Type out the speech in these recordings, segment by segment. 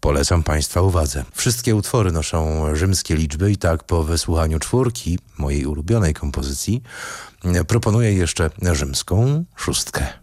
Polecam Państwa uwadze. Wszystkie utwory noszą rzymskie liczby i tak po wysłuchaniu czwórki, mojej ulubionej kompozycji, proponuję jeszcze rzymską szóstkę.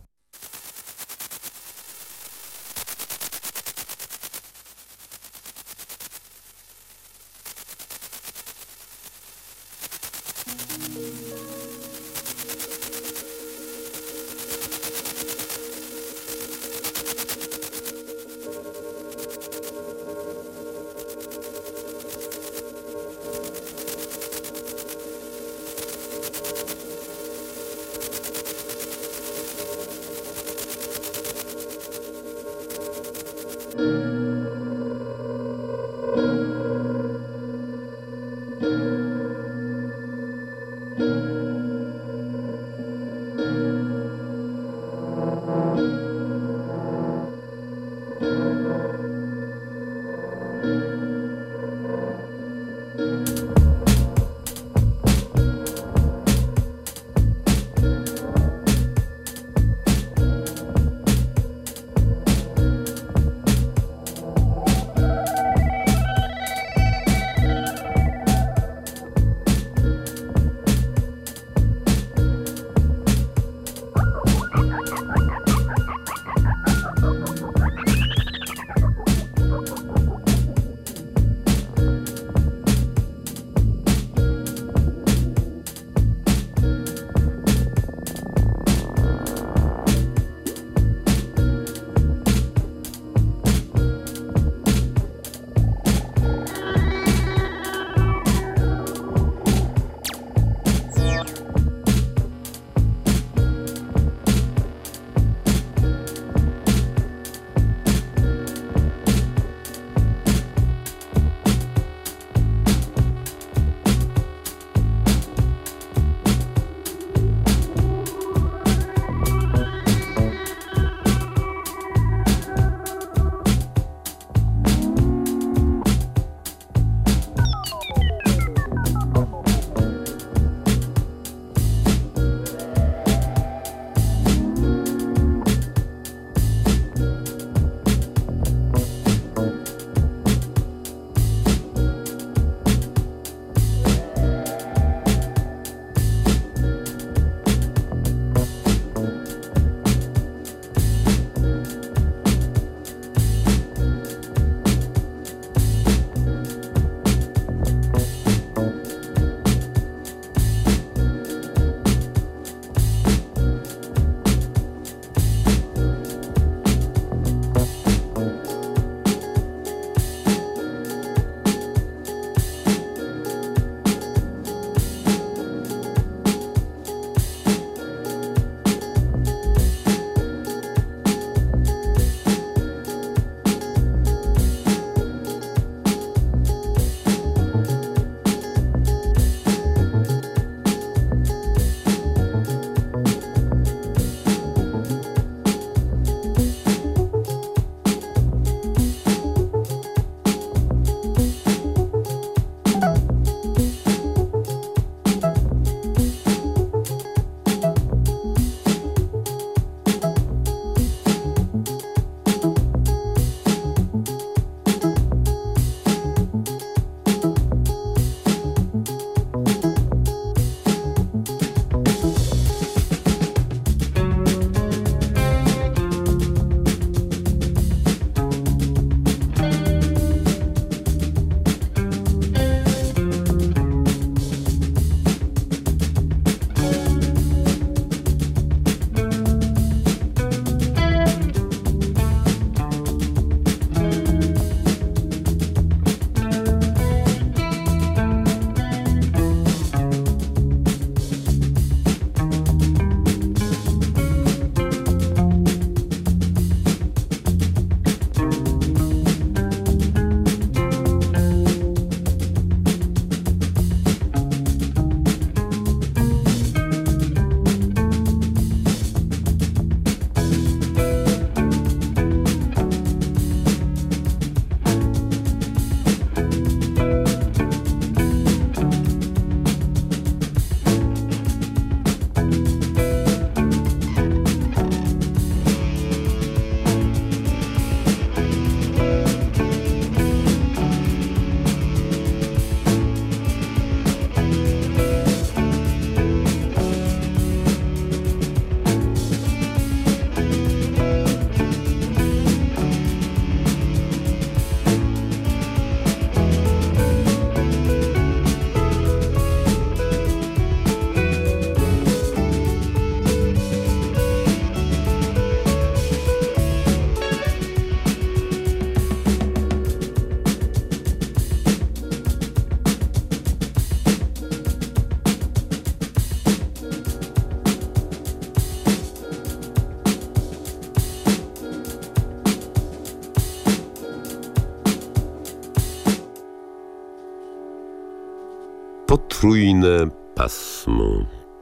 Potrójne pasmo.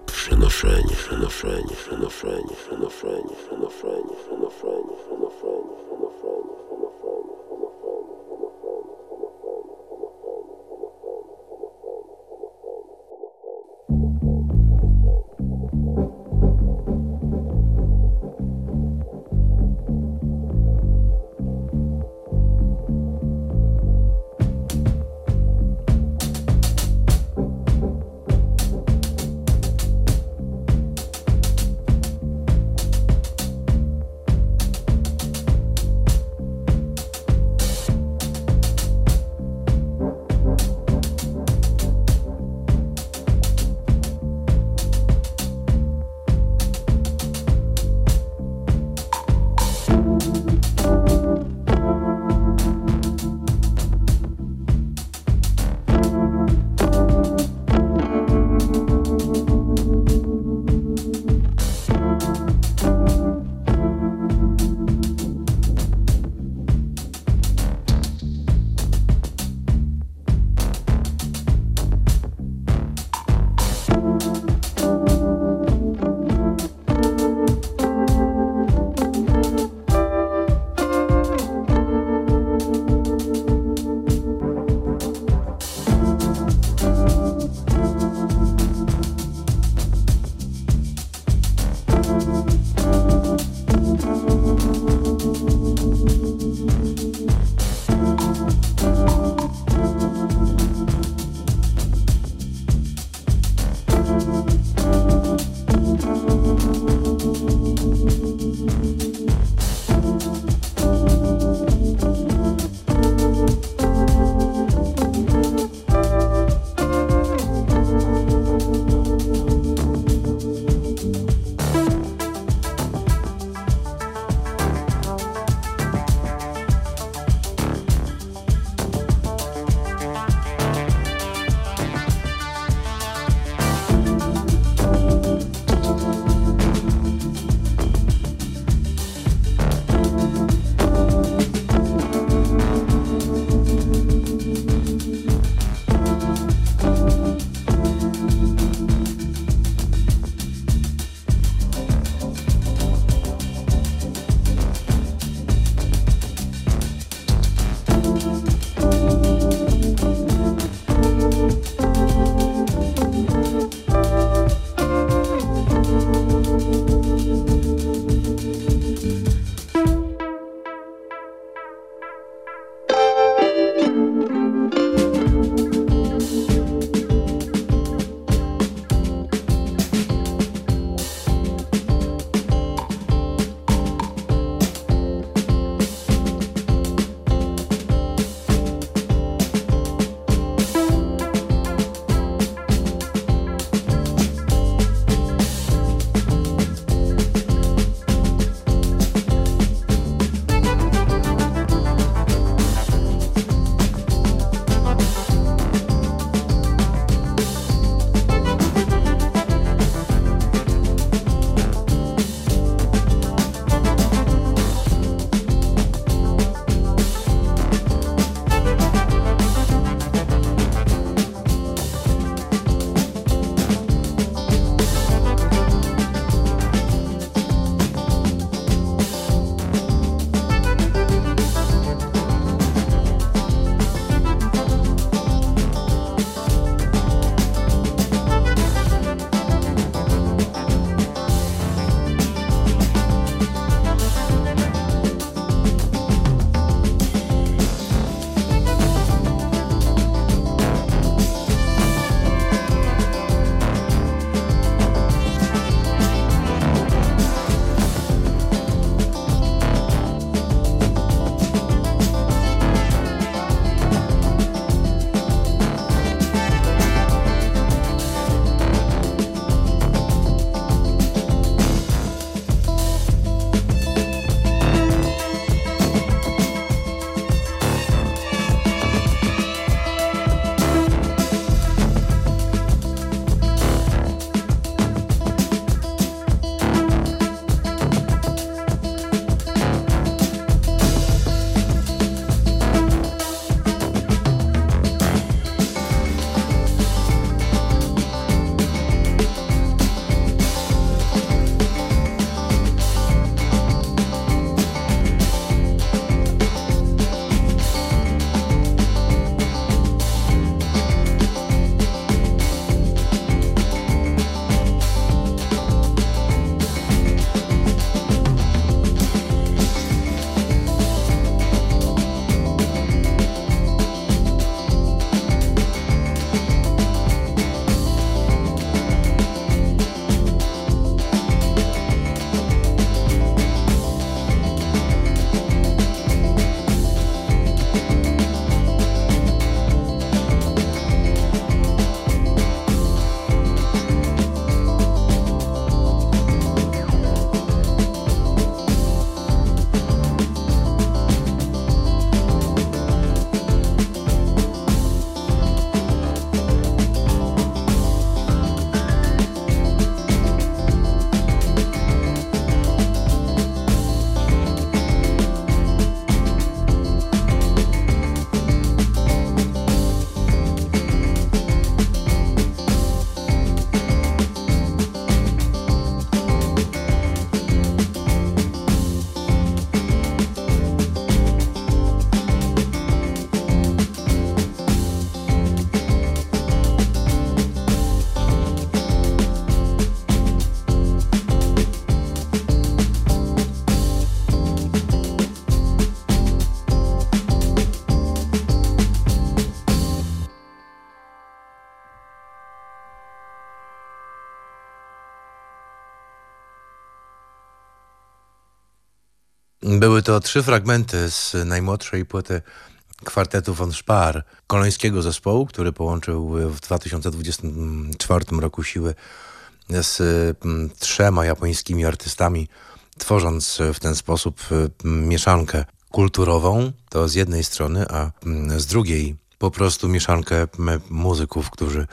Przenoszenie, przenoszenie, przenoszenie, przenoszenie, przenoszenie, przenoszenie, przenoszenie, Były to trzy fragmenty z najmłodszej płyty kwartetu von Spar, kolońskiego zespołu, który połączył w 2024 roku siły z mm, trzema japońskimi artystami, tworząc w ten sposób mm, mieszankę kulturową, to z jednej strony, a mm, z drugiej po prostu mieszankę muzyków, którzy,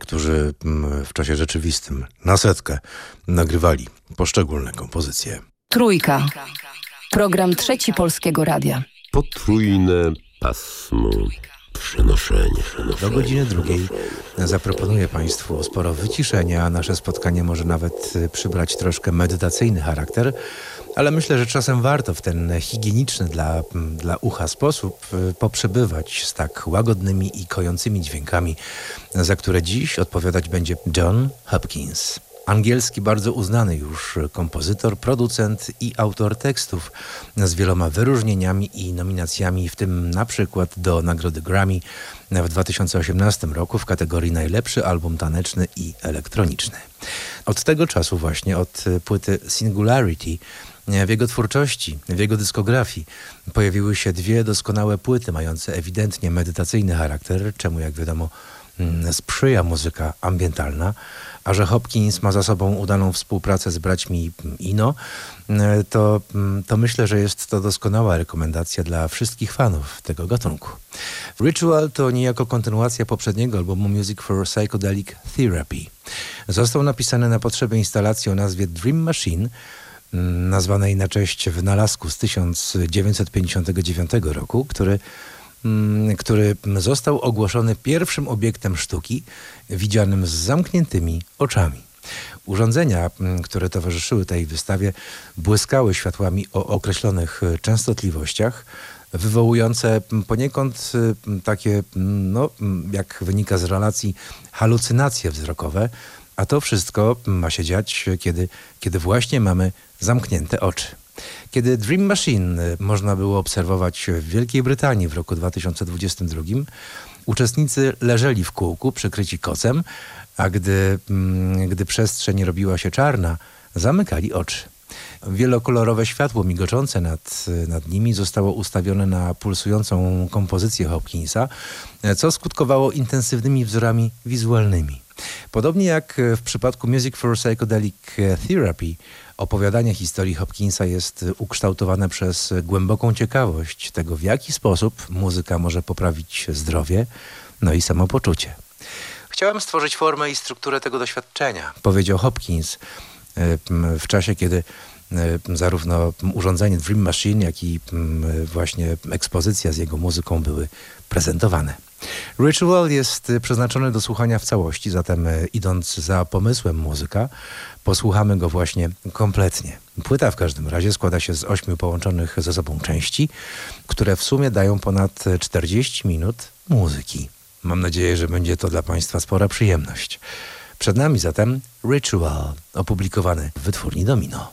którzy w czasie rzeczywistym na setkę nagrywali poszczególne kompozycje. Trójka. Program Trzeci Polskiego Radia. Potrójne pasmo. Przenoszenie, przenoszenie. Do godziny drugiej zaproponuję Państwu sporo wyciszenia, a nasze spotkanie może nawet przybrać troszkę medytacyjny charakter, ale myślę, że czasem warto w ten higieniczny dla, dla ucha sposób y, poprzebywać z tak łagodnymi i kojącymi dźwiękami, za które dziś odpowiadać będzie John Hopkins. Angielski bardzo uznany już kompozytor, producent i autor tekstów z wieloma wyróżnieniami i nominacjami, w tym na przykład do Nagrody Grammy w 2018 roku w kategorii najlepszy album taneczny i elektroniczny. Od tego czasu właśnie, od płyty Singularity, w jego twórczości, w jego dyskografii pojawiły się dwie doskonałe płyty mające ewidentnie medytacyjny charakter, czemu jak wiadomo mm, sprzyja muzyka ambientalna a że Hopkins ma za sobą udaną współpracę z braćmi Ino, e, to, mm, to myślę, że jest to doskonała rekomendacja dla wszystkich fanów tego gatunku. Ritual to niejako kontynuacja poprzedniego albumu Music for Psychedelic Therapy. Został napisany na potrzeby instalacji o nazwie Dream Machine, mm, nazwanej na cześć wynalazku z 1959 roku, który Mm, który został ogłoszony pierwszym obiektem sztuki widzianym z zamkniętymi oczami. Urządzenia, mm, które towarzyszyły tej wystawie, błyskały światłami o określonych częstotliwościach, wywołujące poniekąd mm, takie, no, jak wynika z relacji, halucynacje wzrokowe, a to wszystko ma się dziać, kiedy, kiedy właśnie mamy zamknięte oczy. Kiedy Dream Machine y, można było obserwować w Wielkiej Brytanii w roku 2022, uczestnicy leżeli w kółku przykryci kocem, a gdy, mm, gdy przestrzeń robiła się czarna, zamykali oczy. Wielokolorowe światło migoczące nad, nad nimi zostało ustawione na pulsującą kompozycję Hopkinsa, co skutkowało intensywnymi wzorami wizualnymi. Podobnie jak w przypadku Music for Psychedelic Therapy, Opowiadanie historii Hopkinsa jest ukształtowane przez głęboką ciekawość tego, w jaki sposób muzyka może poprawić zdrowie, no i samopoczucie. Chciałem stworzyć formę i strukturę tego doświadczenia, powiedział Hopkins w czasie, kiedy zarówno urządzenie Dream Machine, jak i właśnie ekspozycja z jego muzyką były prezentowane. Ritual jest przeznaczony do słuchania w całości, zatem idąc za pomysłem muzyka, Posłuchamy go właśnie kompletnie. Płyta w każdym razie składa się z ośmiu połączonych ze sobą części, które w sumie dają ponad 40 minut muzyki. Mam nadzieję, że będzie to dla Państwa spora przyjemność. Przed nami zatem Ritual, opublikowany w wytwórni Domino.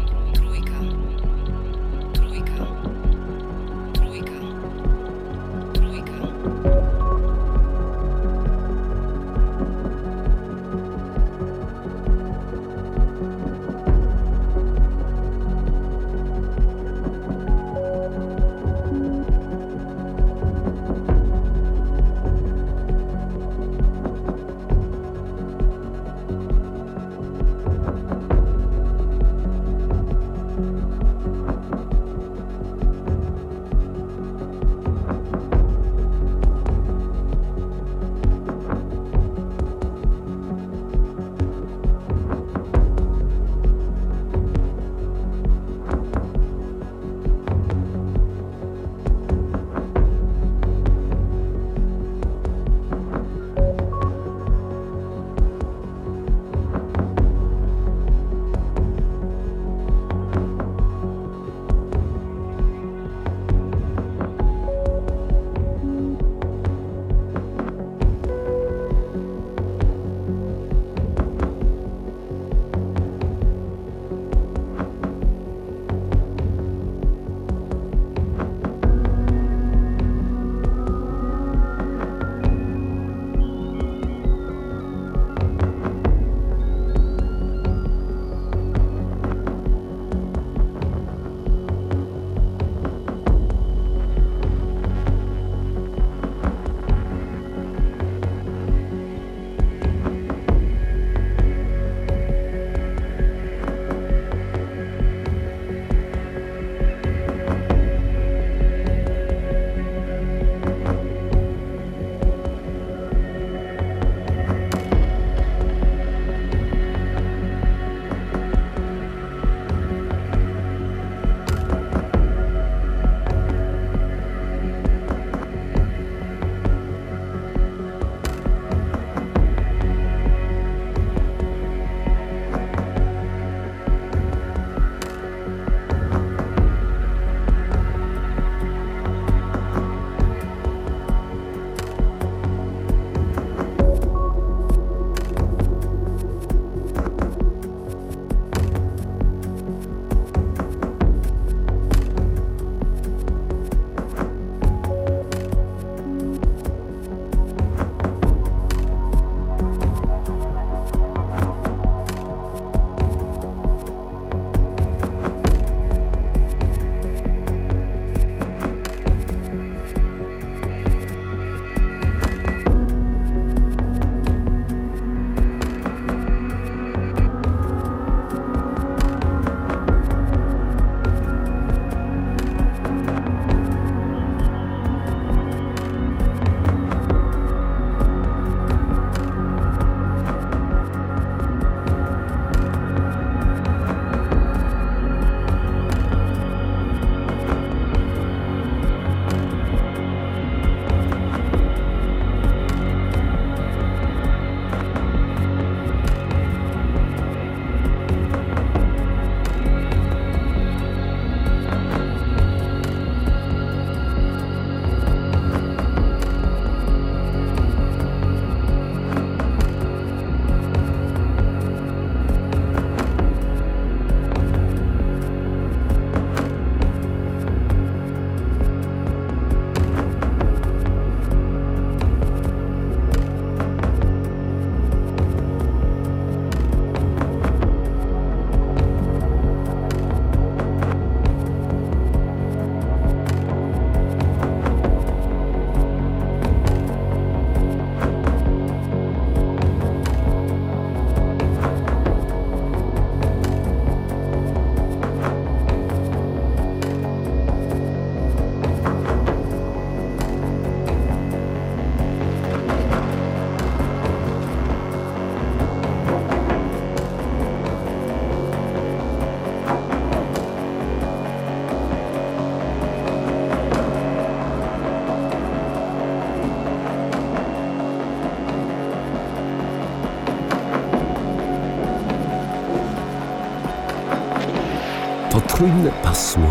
Potrójne pasmo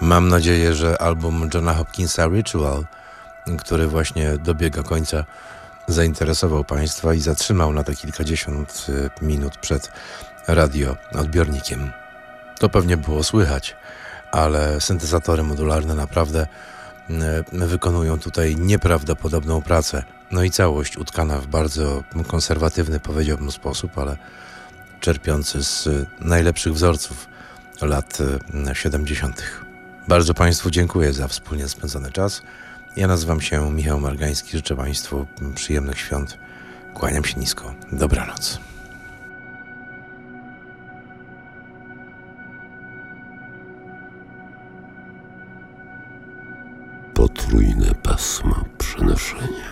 Mam nadzieję, że album Johna Hopkinsa Ritual, który właśnie dobiega końca, zainteresował Państwa i zatrzymał na te kilkadziesiąt y, minut przed radioodbiornikiem. To pewnie było słychać, ale syntezatory modularne naprawdę y, wykonują tutaj nieprawdopodobną pracę. No i całość utkana w bardzo konserwatywny, powiedziałbym, sposób, ale czerpiący z najlepszych wzorców lat 70. Bardzo Państwu dziękuję za wspólnie spędzony czas. Ja nazywam się Michał Margański. Życzę Państwu przyjemnych świąt. Kłaniam się nisko. Dobranoc. Potrójne przenoszenia. Przenoszenia.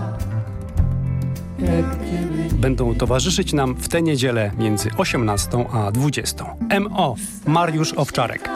Będą towarzyszyć nam w tę niedzielę między 18 a 20. MO Mariusz Owczarek.